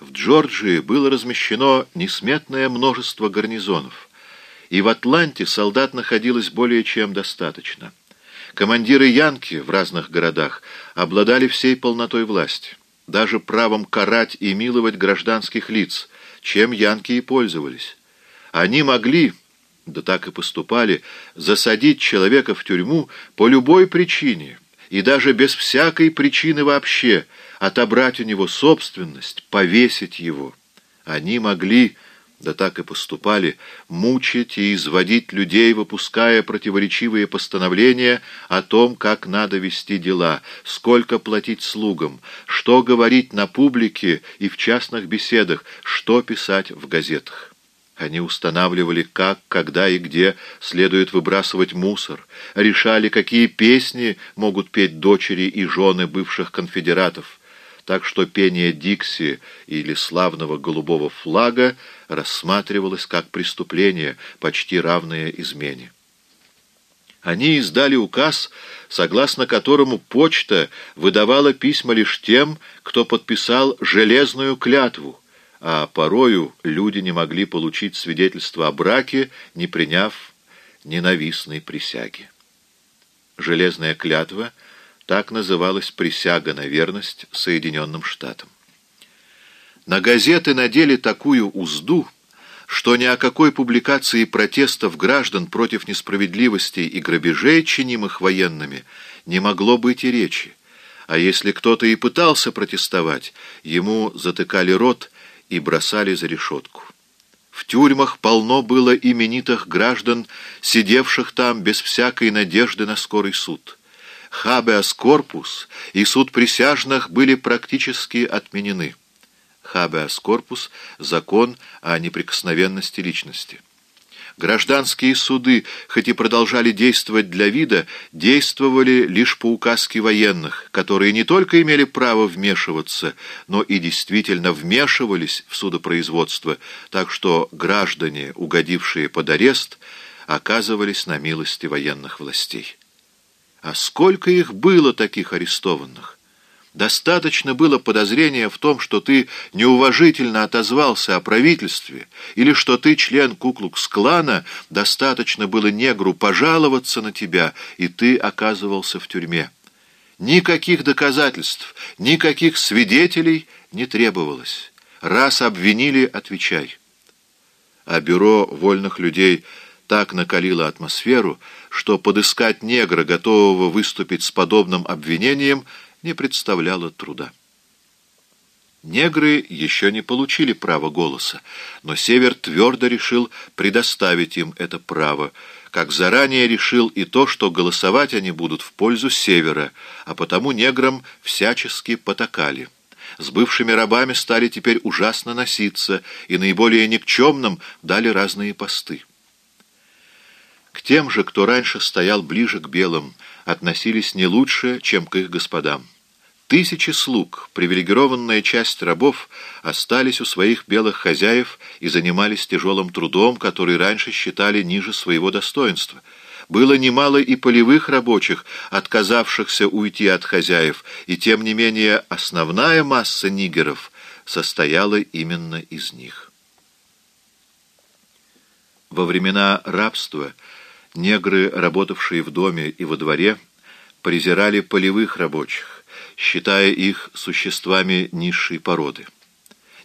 В Джорджии было размещено несметное множество гарнизонов, и в Атланте солдат находилось более чем достаточно. Командиры Янки в разных городах обладали всей полнотой власти, даже правом карать и миловать гражданских лиц, чем Янки и пользовались. Они могли, да так и поступали, засадить человека в тюрьму по любой причине, и даже без всякой причины вообще, отобрать у него собственность, повесить его. Они могли да так и поступали, мучить и изводить людей, выпуская противоречивые постановления о том, как надо вести дела, сколько платить слугам, что говорить на публике и в частных беседах, что писать в газетах. Они устанавливали, как, когда и где следует выбрасывать мусор, решали, какие песни могут петь дочери и жены бывших конфедератов, так что пение Дикси или славного голубого флага рассматривалось как преступление, почти равное измене. Они издали указ, согласно которому почта выдавала письма лишь тем, кто подписал железную клятву, а порою люди не могли получить свидетельство о браке, не приняв ненавистной присяги. Железная клятва — так называлась присяга на верность Соединенным Штатам. На газеты надели такую узду, что ни о какой публикации протестов граждан против несправедливости и грабежей, чинимых военными, не могло быть и речи. А если кто-то и пытался протестовать, ему затыкали рот и бросали за решетку. В тюрьмах полно было именитых граждан, сидевших там без всякой надежды на скорый суд хабеас корпус и суд присяжных были практически отменены. Хабеас корпус – закон о неприкосновенности личности. Гражданские суды, хоть и продолжали действовать для вида, действовали лишь по указке военных, которые не только имели право вмешиваться, но и действительно вмешивались в судопроизводство, так что граждане, угодившие под арест, оказывались на милости военных властей. А сколько их было, таких арестованных? Достаточно было подозрения в том, что ты неуважительно отозвался о правительстве, или что ты член Куклукс-клана, достаточно было негру пожаловаться на тебя, и ты оказывался в тюрьме. Никаких доказательств, никаких свидетелей не требовалось. Раз обвинили, отвечай. А бюро вольных людей так накалило атмосферу, что подыскать негра, готового выступить с подобным обвинением, не представляло труда. Негры еще не получили права голоса, но Север твердо решил предоставить им это право, как заранее решил и то, что голосовать они будут в пользу Севера, а потому неграм всячески потакали. С бывшими рабами стали теперь ужасно носиться, и наиболее никчемным дали разные посты. К тем же, кто раньше стоял ближе к белым, относились не лучше, чем к их господам. Тысячи слуг, привилегированная часть рабов, остались у своих белых хозяев и занимались тяжелым трудом, который раньше считали ниже своего достоинства. Было немало и полевых рабочих, отказавшихся уйти от хозяев, и тем не менее основная масса нигеров состояла именно из них. Во времена рабства Негры, работавшие в доме и во дворе, презирали полевых рабочих, считая их существами низшей породы.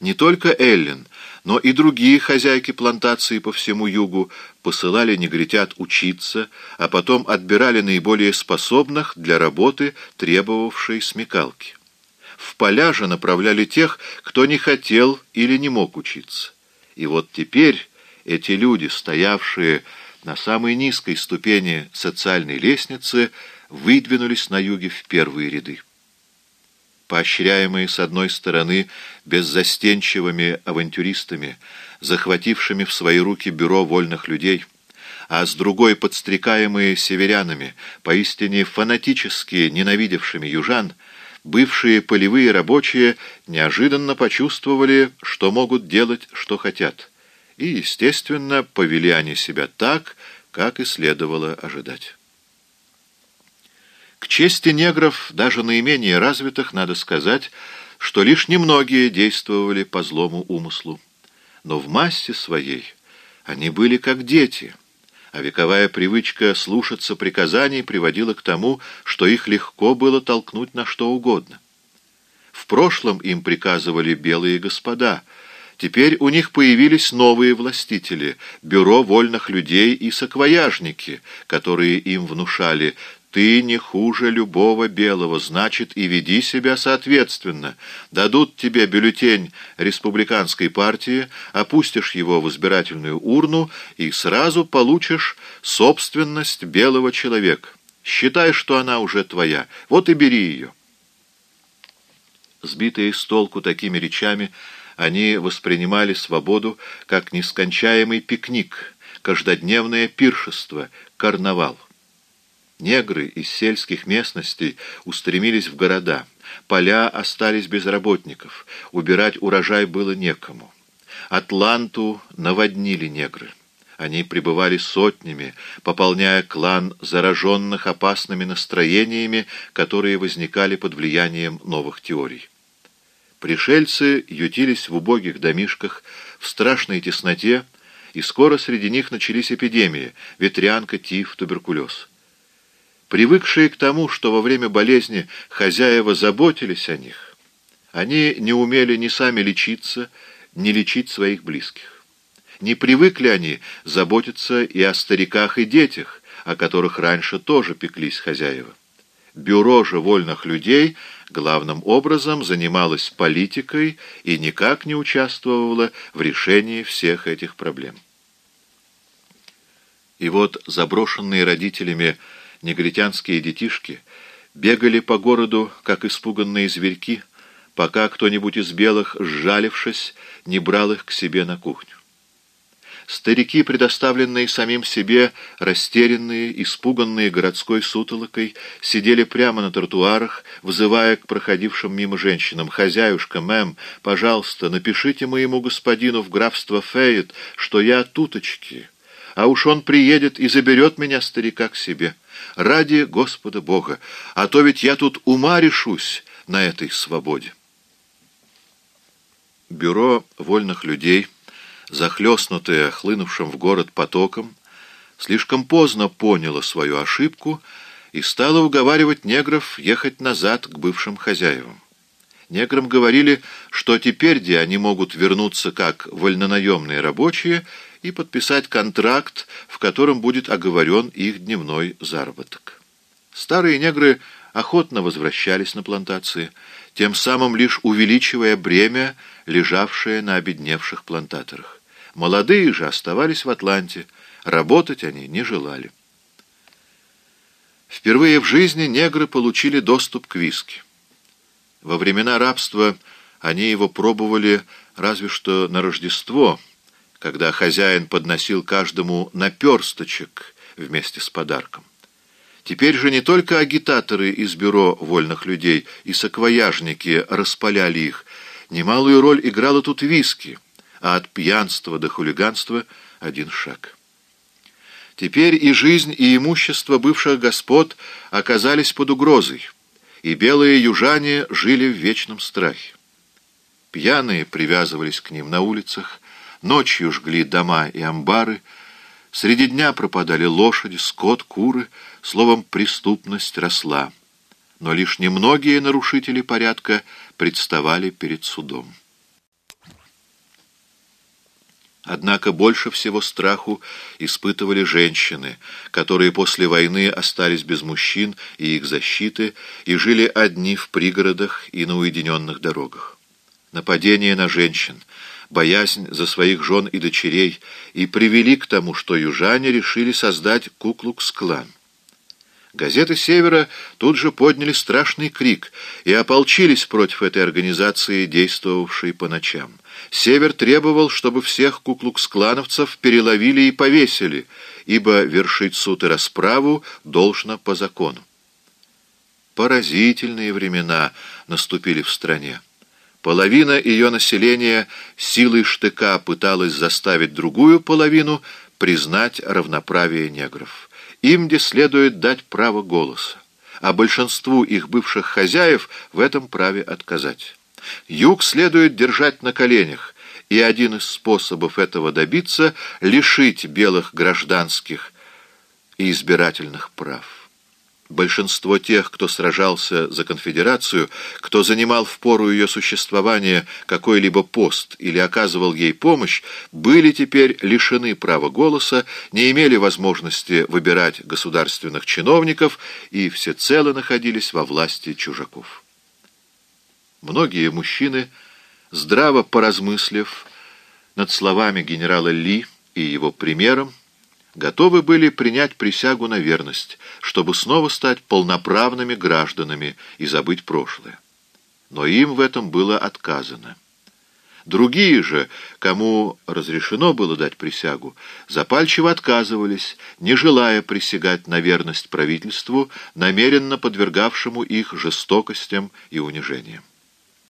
Не только Эллен, но и другие хозяйки плантации по всему югу посылали негритят учиться, а потом отбирали наиболее способных для работы, требовавшей смекалки. В поля же направляли тех, кто не хотел или не мог учиться. И вот теперь эти люди, стоявшие на самой низкой ступени социальной лестницы выдвинулись на юге в первые ряды. Поощряемые, с одной стороны, беззастенчивыми авантюристами, захватившими в свои руки бюро вольных людей, а с другой подстрекаемые северянами, поистине фанатически ненавидевшими южан, бывшие полевые рабочие неожиданно почувствовали, что могут делать, что хотят — и, естественно, повели они себя так, как и следовало ожидать. К чести негров, даже наименее развитых, надо сказать, что лишь немногие действовали по злому умыслу. Но в массе своей они были как дети, а вековая привычка слушаться приказаний приводила к тому, что их легко было толкнуть на что угодно. В прошлом им приказывали белые господа, теперь у них появились новые властители, бюро вольных людей и саквояжники, которые им внушали ты не хуже любого белого, значит, и веди себя соответственно. Дадут тебе бюллетень республиканской партии, опустишь его в избирательную урну и сразу получишь собственность белого человека. Считай, что она уже твоя. Вот и бери ее. Сбитые с толку такими речами, они воспринимали свободу как нескончаемый пикник, каждодневное пиршество, карнавал. Негры из сельских местностей устремились в города. Поля остались без работников. Убирать урожай было некому. Атланту наводнили негры. Они пребывали сотнями, пополняя клан зараженных опасными настроениями, которые возникали под влиянием новых теорий. Пришельцы ютились в убогих домишках, в страшной тесноте, и скоро среди них начались эпидемии – ветрянка, тиф, туберкулез. Привыкшие к тому, что во время болезни хозяева заботились о них, они не умели ни сами лечиться, ни лечить своих близких. Не привыкли они заботиться и о стариках и детях, о которых раньше тоже пеклись хозяева. Бюро же вольных людей главным образом занималось политикой и никак не участвовало в решении всех этих проблем. И вот заброшенные родителями негритянские детишки бегали по городу, как испуганные зверьки, пока кто-нибудь из белых, сжалившись, не брал их к себе на кухню. Старики, предоставленные самим себе, растерянные, испуганные городской сутолокой, сидели прямо на тротуарах, вызывая к проходившим мимо женщинам «Хозяюшка, мэм, пожалуйста, напишите моему господину в графство Фейет, что я туточки, а уж он приедет и заберет меня, старика, к себе» ради Господа Бога, а то ведь я тут ума решусь на этой свободе. Бюро вольных людей, захлестнутое хлынувшим в город потоком, слишком поздно поняло свою ошибку и стало уговаривать негров ехать назад к бывшим хозяевам. Неграм говорили, что теперь где они могут вернуться как вольнонаемные рабочие и подписать контракт, в котором будет оговорен их дневной заработок. Старые негры охотно возвращались на плантации, тем самым лишь увеличивая бремя, лежавшее на обедневших плантаторах. Молодые же оставались в Атланте, работать они не желали. Впервые в жизни негры получили доступ к виски. Во времена рабства они его пробовали разве что на Рождество – когда хозяин подносил каждому наперсточек вместе с подарком. Теперь же не только агитаторы из бюро вольных людей и саквояжники распаляли их, немалую роль играла тут виски, а от пьянства до хулиганства один шаг. Теперь и жизнь, и имущество бывших господ оказались под угрозой, и белые южане жили в вечном страхе. Пьяные привязывались к ним на улицах, Ночью жгли дома и амбары, среди дня пропадали лошади, скот, куры, словом, преступность росла. Но лишь немногие нарушители порядка представали перед судом. Однако больше всего страху испытывали женщины, которые после войны остались без мужчин и их защиты и жили одни в пригородах и на уединенных дорогах. Нападение на женщин — боязнь за своих жен и дочерей и привели к тому, что южане решили создать Куклукс-клан. Газеты Севера тут же подняли страшный крик и ополчились против этой организации, действовавшей по ночам. Север требовал, чтобы всех куклукс-клановцев переловили и повесили, ибо вершить суд и расправу должно по закону. Поразительные времена наступили в стране. Половина ее населения силой штыка пыталась заставить другую половину признать равноправие негров. Им где следует дать право голоса, а большинству их бывших хозяев в этом праве отказать. Юг следует держать на коленях, и один из способов этого добиться — лишить белых гражданских и избирательных прав. Большинство тех, кто сражался за конфедерацию, кто занимал в пору ее существования какой-либо пост или оказывал ей помощь, были теперь лишены права голоса, не имели возможности выбирать государственных чиновников и всецело находились во власти чужаков. Многие мужчины, здраво поразмыслив над словами генерала Ли и его примером, готовы были принять присягу на верность, чтобы снова стать полноправными гражданами и забыть прошлое. Но им в этом было отказано. Другие же, кому разрешено было дать присягу, запальчиво отказывались, не желая присягать на верность правительству, намеренно подвергавшему их жестокостям и унижениям.